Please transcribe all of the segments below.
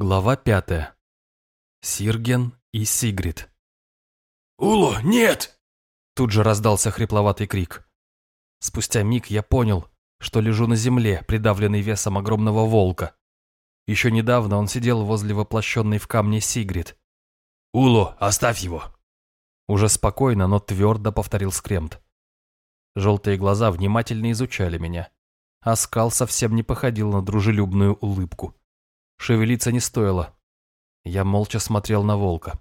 Глава пятая. Сирген и Сигрид. «Уло, нет!» Тут же раздался хрипловатый крик. Спустя миг я понял, что лежу на земле, придавленный весом огромного волка. Еще недавно он сидел возле воплощенной в камне Сигрид. «Уло, оставь его!» Уже спокойно, но твердо повторил Скремт. Желтые глаза внимательно изучали меня, а скал совсем не походил на дружелюбную улыбку. Шевелиться не стоило. Я молча смотрел на волка.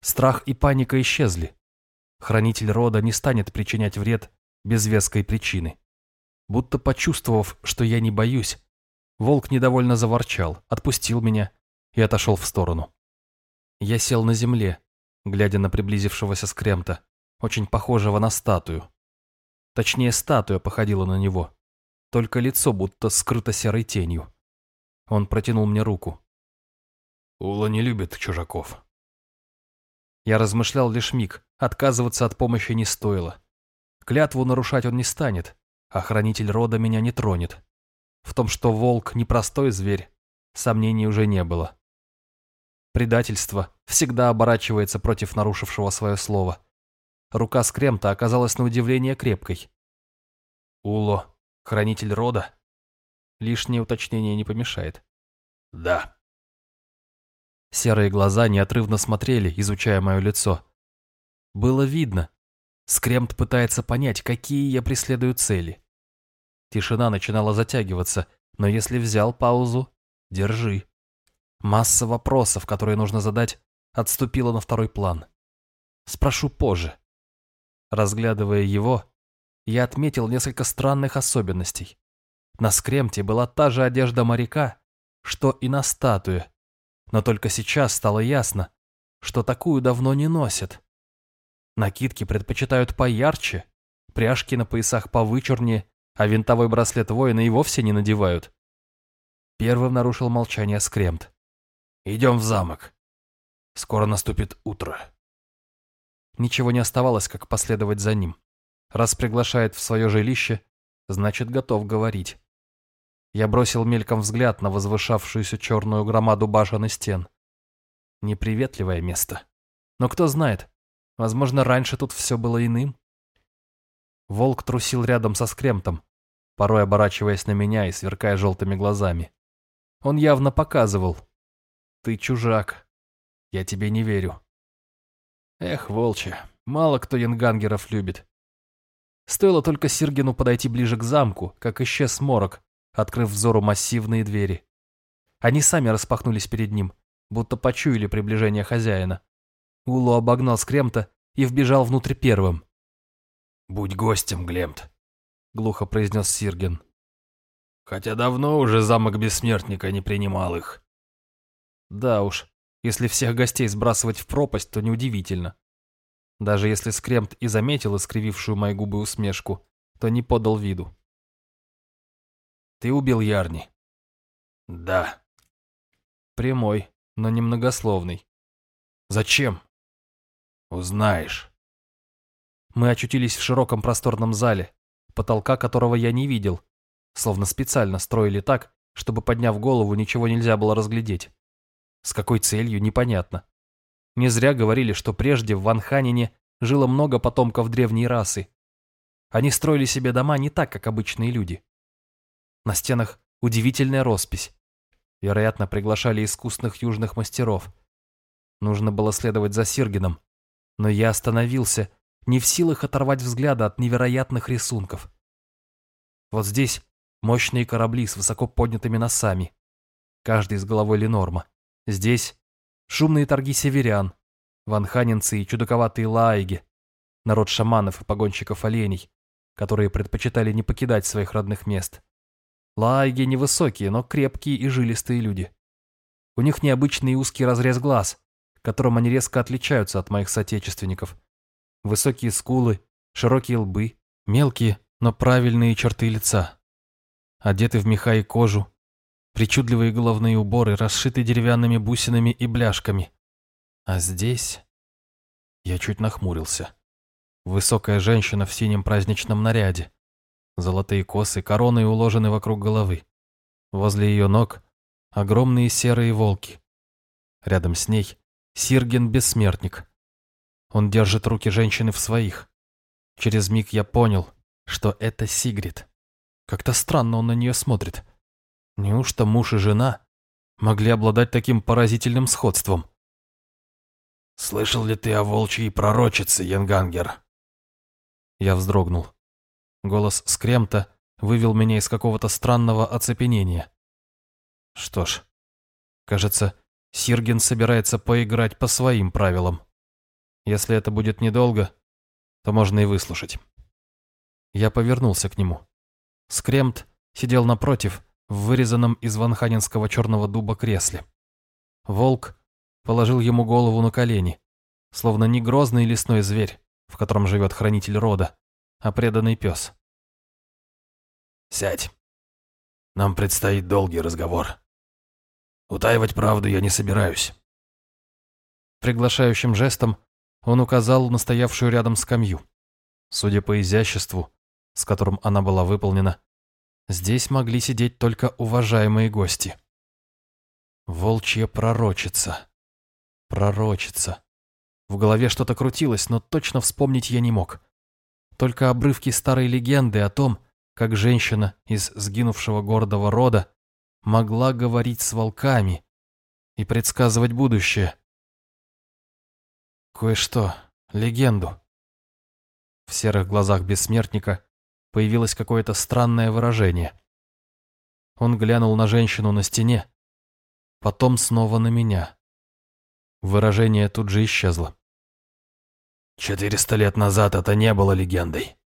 Страх и паника исчезли. Хранитель рода не станет причинять вред без веской причины. Будто почувствовав, что я не боюсь, волк недовольно заворчал, отпустил меня и отошел в сторону. Я сел на земле, глядя на приблизившегося скремта, очень похожего на статую. Точнее, статуя походила на него, только лицо будто скрыто серой тенью. Он протянул мне руку. Ула не любит чужаков. Я размышлял лишь миг, отказываться от помощи не стоило. Клятву нарушать он не станет, а хранитель рода меня не тронет. В том, что волк не простой зверь, сомнений уже не было. Предательство всегда оборачивается против нарушившего свое слово. Рука скремта оказалась на удивление крепкой. Уло, хранитель рода? Лишнее уточнение не помешает. Да. Серые глаза неотрывно смотрели, изучая мое лицо. Было видно. Скремт пытается понять, какие я преследую цели. Тишина начинала затягиваться, но если взял паузу, держи. Масса вопросов, которые нужно задать, отступила на второй план. Спрошу позже. Разглядывая его, я отметил несколько странных особенностей. На скремте была та же одежда моряка, что и на статуе, но только сейчас стало ясно, что такую давно не носят. Накидки предпочитают поярче, пряжки на поясах повычурнее, а винтовой браслет воина и вовсе не надевают. Первым нарушил молчание скремт. «Идем в замок. Скоро наступит утро». Ничего не оставалось, как последовать за ним. Раз приглашает в свое жилище, значит, готов говорить. Я бросил мельком взгляд на возвышавшуюся черную громаду башен и стен. Неприветливое место. Но кто знает, возможно, раньше тут все было иным. Волк трусил рядом со скремтом, порой оборачиваясь на меня и сверкая желтыми глазами. Он явно показывал. «Ты чужак. Я тебе не верю». Эх, волче, мало кто янгангеров любит. Стоило только Сиргину подойти ближе к замку, как исчез морок, открыв взору массивные двери. Они сами распахнулись перед ним, будто почуяли приближение хозяина. Улу обогнал скремта и вбежал внутрь первым. «Будь гостем, Глемт», — глухо произнес Сирген. «Хотя давно уже замок Бессмертника не принимал их». Да уж, если всех гостей сбрасывать в пропасть, то неудивительно. Даже если Скремт и заметил искривившую мои губы усмешку, то не подал виду. Ты убил Ярни? Да. Прямой, но немногословный. Зачем? Узнаешь. Мы очутились в широком просторном зале, потолка которого я не видел, словно специально строили так, чтобы, подняв голову, ничего нельзя было разглядеть. С какой целью, непонятно. Не зря говорили, что прежде в Ванханине жило много потомков древней расы. Они строили себе дома не так, как обычные люди. На стенах удивительная роспись. Вероятно, приглашали искусных южных мастеров. Нужно было следовать за Сиргином, но я остановился, не в силах оторвать взгляда от невероятных рисунков. Вот здесь мощные корабли с высоко поднятыми носами, каждый с головой Ленорма. Здесь шумные торги северян, ванханинцы и чудаковатые лаиги, народ шаманов и погонщиков оленей, которые предпочитали не покидать своих родных мест. Лааги невысокие, но крепкие и жилистые люди. У них необычный узкий разрез глаз, которым они резко отличаются от моих соотечественников. Высокие скулы, широкие лбы, мелкие, но правильные черты лица. Одеты в меха и кожу, причудливые головные уборы, расшиты деревянными бусинами и бляшками. А здесь... Я чуть нахмурился. Высокая женщина в синем праздничном наряде. Золотые косы короной уложены вокруг головы. Возле ее ног огромные серые волки. Рядом с ней Сирген Бессмертник. Он держит руки женщины в своих. Через миг я понял, что это Сигрид. Как-то странно он на нее смотрит. Неужто муж и жена могли обладать таким поразительным сходством? «Слышал ли ты о волчьей пророчице, Янгангер?» Я вздрогнул. Голос Скремта вывел меня из какого-то странного оцепенения. Что ж, кажется, Сирген собирается поиграть по своим правилам. Если это будет недолго, то можно и выслушать. Я повернулся к нему. Скремт сидел напротив, в вырезанном из ванханинского черного дуба кресле. Волк положил ему голову на колени, словно не грозный лесной зверь, в котором живет хранитель рода, а преданный пес. «Сядь. Нам предстоит долгий разговор. Утаивать правду я не собираюсь». Приглашающим жестом он указал на стоявшую рядом скамью. Судя по изяществу, с которым она была выполнена, здесь могли сидеть только уважаемые гости. Волчья пророчица. Пророчица. В голове что-то крутилось, но точно вспомнить я не мог. Только обрывки старой легенды о том, как женщина из сгинувшего гордого рода могла говорить с волками и предсказывать будущее. Кое-что, легенду. В серых глазах бессмертника появилось какое-то странное выражение. Он глянул на женщину на стене, потом снова на меня. Выражение тут же исчезло. «Четыреста лет назад это не было легендой».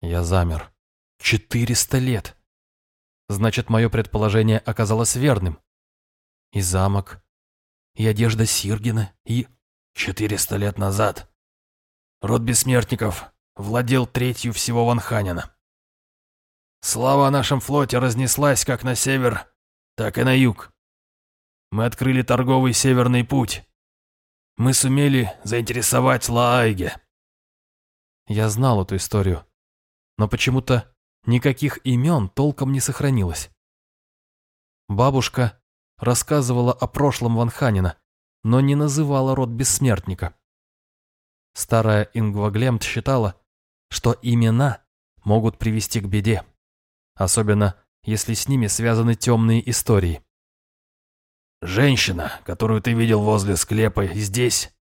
Я замер. «Четыреста лет!» Значит, мое предположение оказалось верным. И замок, и одежда Сиргина, и... Четыреста лет назад род бессмертников владел третью всего Ванханина. Слава о нашем флоте разнеслась как на север, так и на юг. Мы открыли торговый северный путь. Мы сумели заинтересовать Лаайге. Я знал эту историю, но почему-то никаких имен толком не сохранилось. Бабушка рассказывала о прошлом Ванханина, но не называла род бессмертника. Старая Ингваглемт считала, что имена могут привести к беде, особенно если с ними связаны темные истории. «Женщина, которую ты видел возле склепа, здесь?»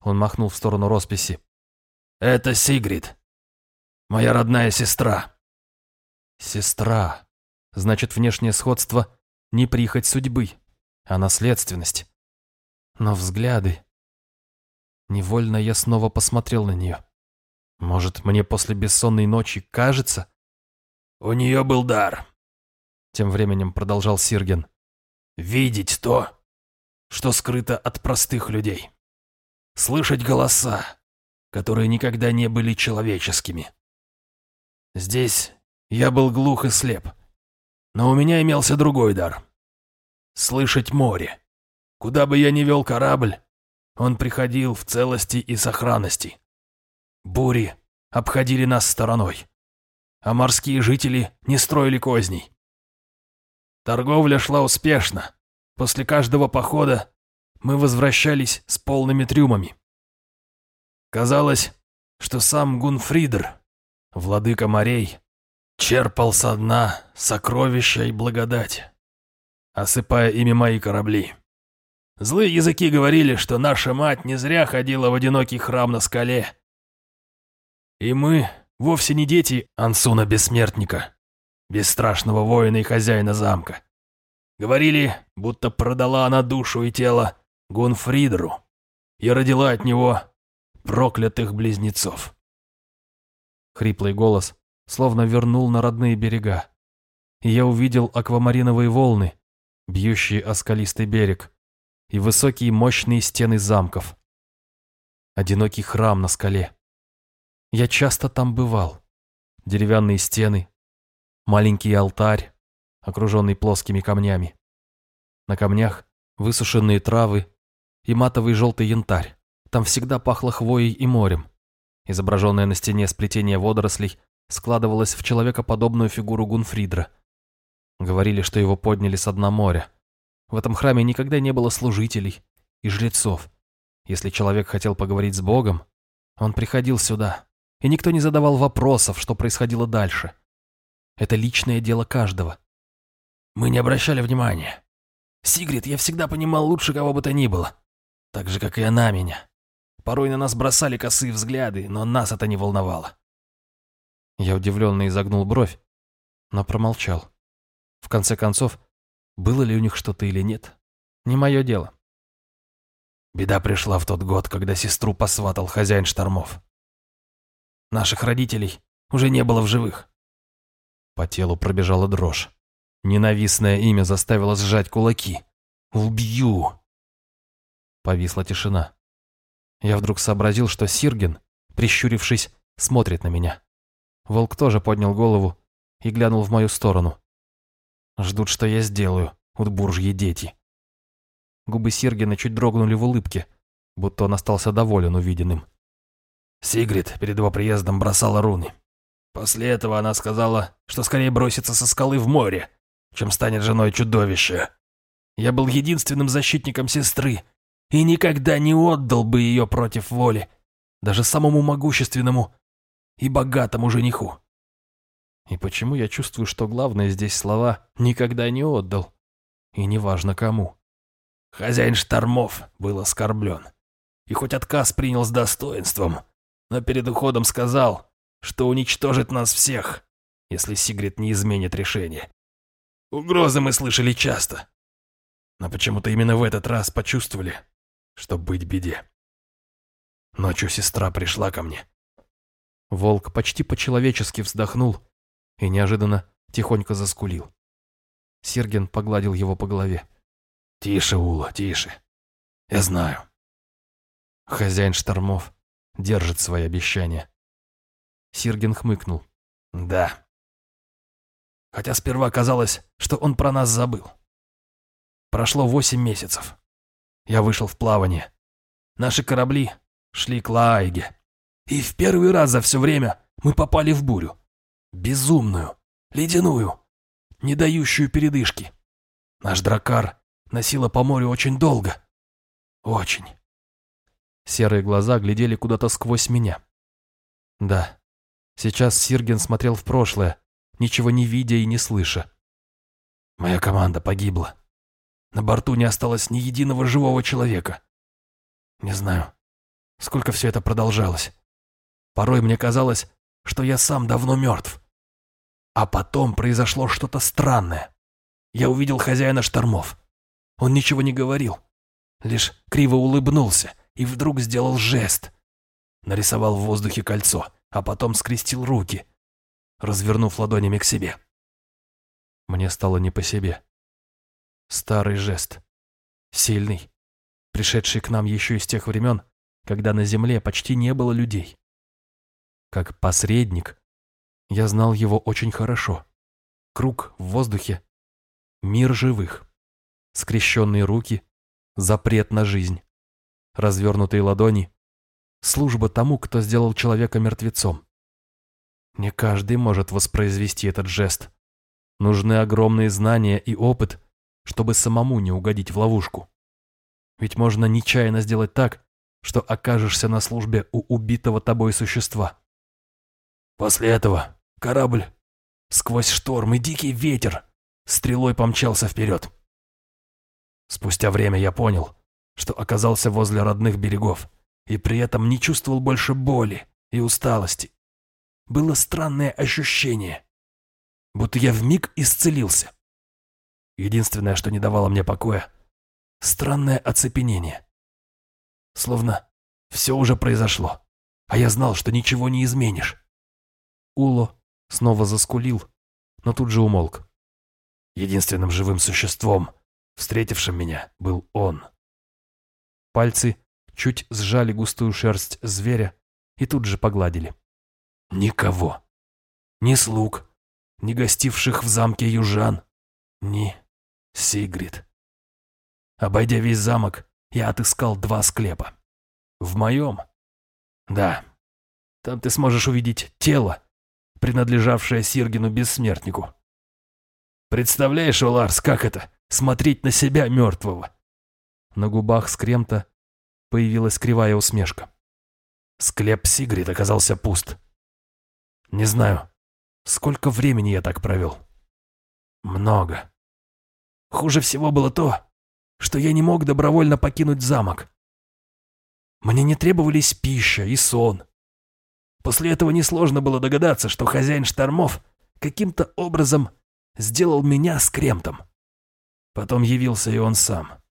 Он махнул в сторону росписи. «Это Сигрид, моя родная сестра». «Сестра. Значит, внешнее сходство — не прихоть судьбы, а наследственность. Но взгляды... Невольно я снова посмотрел на нее. Может, мне после бессонной ночи кажется? У нее был дар. Тем временем продолжал Сирген видеть то, что скрыто от простых людей, слышать голоса, которые никогда не были человеческими. Здесь я был глух и слеп, но у меня имелся другой дар — слышать море. Куда бы я ни вел корабль, он приходил в целости и сохранности. Бури обходили нас стороной, а морские жители не строили козней. Торговля шла успешно. После каждого похода мы возвращались с полными трюмами. Казалось, что сам Гунфридер, владыка морей, черпал со дна сокровища и благодать, осыпая ими мои корабли. Злые языки говорили, что наша мать не зря ходила в одинокий храм на скале. И мы вовсе не дети Ансуна Бессмертника бесстрашного воина и хозяина замка. Говорили, будто продала она душу и тело Гунфридеру и родила от него проклятых близнецов. Хриплый голос словно вернул на родные берега. И я увидел аквамариновые волны, бьющие о скалистый берег, и высокие мощные стены замков. Одинокий храм на скале. Я часто там бывал. Деревянные стены, маленький алтарь, окруженный плоскими камнями. На камнях высушенные травы и матовый желтый янтарь. Там всегда пахло хвоей и морем. Изображенное на стене сплетение водорослей складывалось в человекоподобную фигуру Гунфридра. Говорили, что его подняли с дна моря. В этом храме никогда не было служителей и жрецов. Если человек хотел поговорить с Богом, он приходил сюда, и никто не задавал вопросов, что происходило дальше. Это личное дело каждого. Мы не обращали внимания. Сигрид я всегда понимал лучше кого бы то ни было. Так же, как и она меня. Порой на нас бросали косые взгляды, но нас это не волновало. Я удивленно изогнул бровь, но промолчал. В конце концов, было ли у них что-то или нет, не мое дело. Беда пришла в тот год, когда сестру посватал хозяин штормов. Наших родителей уже не было в живых. По телу пробежала дрожь. Ненавистное имя заставило сжать кулаки. «Убью!» Повисла тишина. Я вдруг сообразил, что Сирген, прищурившись, смотрит на меня. Волк тоже поднял голову и глянул в мою сторону. Ждут, что я сделаю, утбуржьи дети. Губы Сергина чуть дрогнули в улыбке, будто он остался доволен увиденным. Сигрид перед его приездом бросала руны. После этого она сказала, что скорее бросится со скалы в море, чем станет женой чудовища. Я был единственным защитником сестры и никогда не отдал бы ее против воли, даже самому могущественному и богатому жениху. И почему я чувствую, что главное здесь слова «никогда не отдал» и неважно кому? Хозяин штормов был оскорблен. И хоть отказ принял с достоинством, но перед уходом сказал, что уничтожит нас всех, если Сигрид не изменит решение. Угрозы мы слышали часто, но почему-то именно в этот раз почувствовали, что быть беде. Ночью сестра пришла ко мне. Волк почти по-человечески вздохнул и неожиданно тихонько заскулил. Сирген погладил его по голове. «Тише, Ула, тише. Я знаю». Хозяин штормов держит свои обещания. Сирген хмыкнул. «Да. Хотя сперва казалось, что он про нас забыл. Прошло восемь месяцев. Я вышел в плавание. Наши корабли шли к Лаайге. И в первый раз за все время мы попали в бурю. Безумную, ледяную, не дающую передышки. Наш дракар носила по морю очень долго. Очень. Серые глаза глядели куда-то сквозь меня. Да, сейчас Сирген смотрел в прошлое, ничего не видя и не слыша. Моя команда погибла. На борту не осталось ни единого живого человека. Не знаю, сколько все это продолжалось. Порой мне казалось, что я сам давно мертв. А потом произошло что-то странное. Я увидел хозяина штормов. Он ничего не говорил, лишь криво улыбнулся и вдруг сделал жест. Нарисовал в воздухе кольцо, а потом скрестил руки, развернув ладонями к себе. Мне стало не по себе. Старый жест. Сильный. Пришедший к нам еще из тех времен, когда на Земле почти не было людей. Как посредник, я знал его очень хорошо. Круг в воздухе, мир живых, скрещенные руки, запрет на жизнь, развернутые ладони, служба тому, кто сделал человека мертвецом. Не каждый может воспроизвести этот жест. Нужны огромные знания и опыт, чтобы самому не угодить в ловушку. Ведь можно нечаянно сделать так, что окажешься на службе у убитого тобой существа. После этого корабль сквозь шторм и дикий ветер стрелой помчался вперед. Спустя время я понял, что оказался возле родных берегов и при этом не чувствовал больше боли и усталости. Было странное ощущение, будто я вмиг исцелился. Единственное, что не давало мне покоя — странное оцепенение. Словно все уже произошло, а я знал, что ничего не изменишь. Уло снова заскулил, но тут же умолк. Единственным живым существом, встретившим меня, был он. Пальцы чуть сжали густую шерсть зверя и тут же погладили. Никого. Ни слуг, ни гостивших в замке южан, ни Сигрид. Обойдя весь замок, я отыскал два склепа. В моем? Да. Там ты сможешь увидеть тело, принадлежавшее Сиргину Бессмертнику. Представляешь, Ларс, как это — смотреть на себя мертвого?» На губах Скремта появилась кривая усмешка. Склеп Сигрид оказался пуст. Не знаю, сколько времени я так провел. Много. Хуже всего было то, что я не мог добровольно покинуть замок. Мне не требовались пища и сон. После этого несложно было догадаться, что хозяин штормов каким-то образом сделал меня скремтом. Потом явился и он сам.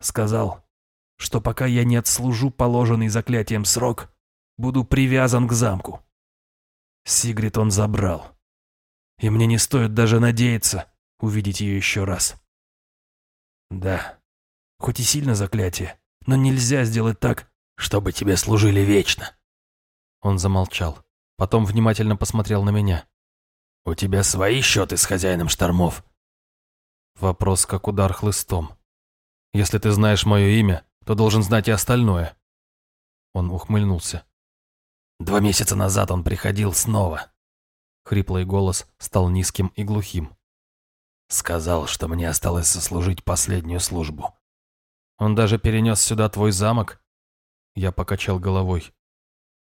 Сказал, что пока я не отслужу положенный заклятием срок, буду привязан к замку. Сигрид он забрал. И мне не стоит даже надеяться увидеть ее еще раз. Да, хоть и сильно заклятие, но нельзя сделать так, чтобы тебе служили вечно. Он замолчал, потом внимательно посмотрел на меня. У тебя свои счеты с хозяином штормов? Вопрос как удар хлыстом. Если ты знаешь мое имя, то должен знать и остальное. Он ухмыльнулся. Два месяца назад он приходил снова. Хриплый голос стал низким и глухим. Сказал, что мне осталось сослужить последнюю службу. Он даже перенес сюда твой замок? Я покачал головой.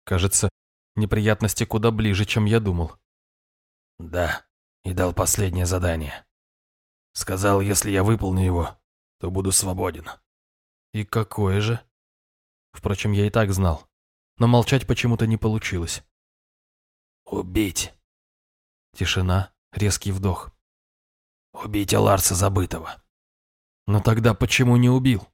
Кажется, неприятности куда ближе, чем я думал. Да, и дал последнее задание. Сказал, если я выполню его, то буду свободен. И какое же? Впрочем, я и так знал. Но молчать почему-то не получилось. Убить. Тишина, резкий вдох. Убить Аларса Забытого. Но тогда почему не убил?